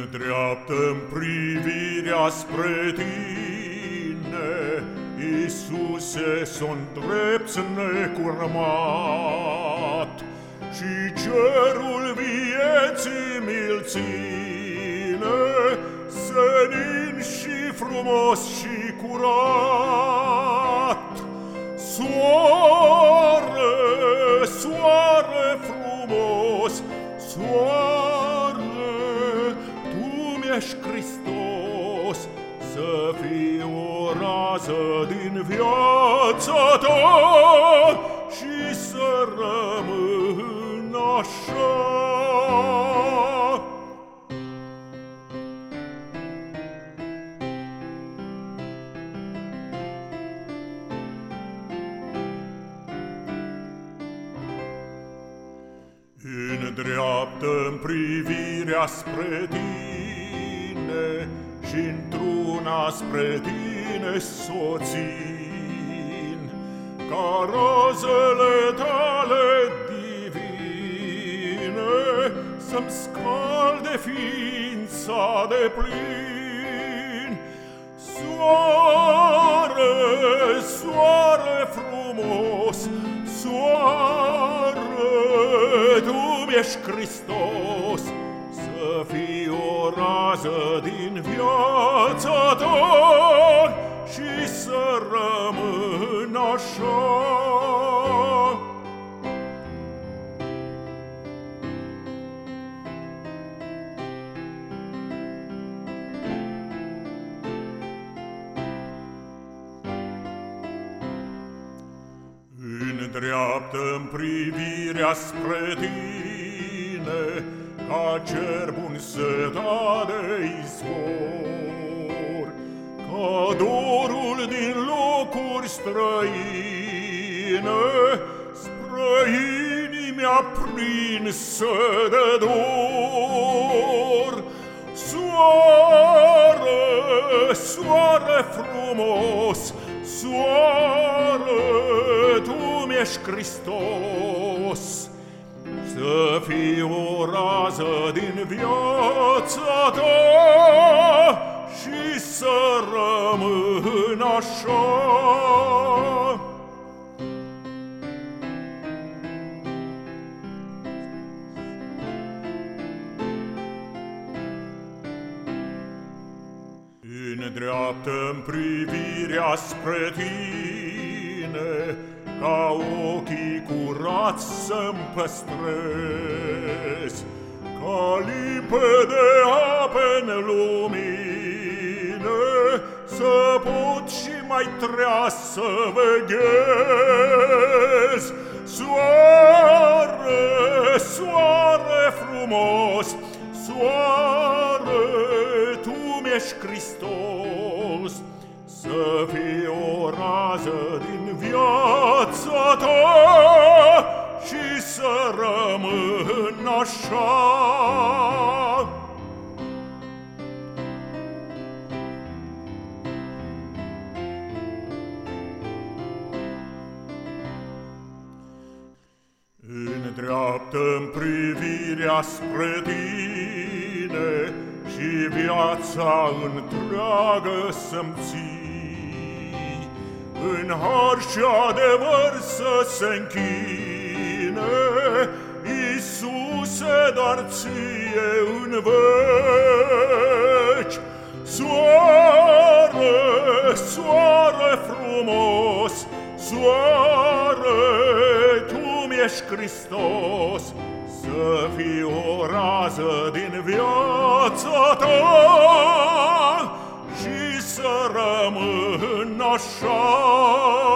Îndreaptă-mi privirea spre tine, Iisuse, sunt drept necurmat, Și cerul vieții mi-l ține, Senin și frumos și curat. Soare, ești Hristos, să fii o rază din viața ta și să rămân așa. Îndreaptă-mi privirea spre tine și într-una spre tine soțin, ca rozele tale divine să-mi scalde ființa de plin. Soare, soare frumos, soare, tu ești Hristos, să fii o rază din viața ta și să rămân așa. Îndreaptă-mi privirea spre tine, Ca cer bun să da de izvor, Ca dorul din locuri străine, Spre inimea prinsă de dor. Soare, soare frumos, soare, ești Hristos, Să fii o rază din viața ta Și să rămân așa. Îndreaptă-mi privirea spre tine, ca ochii curați să-mi păstrez, Ca limpede ape în lumină, Să pot și mai treaz să veghez. Soare, soare frumos, soare, tu mi-ești Hristos, Să fii o rază din viața ta și să rămân așa. Îndreaptă-mi privirea spre tine și viața întreagă să-mi ții. În har și adevăr să se închine, Iisuse, dar ție în veci. Soare, soare frumos, soare, tu mi-ești Hristos, Să fii o rază din viața ta, și să rămân așa.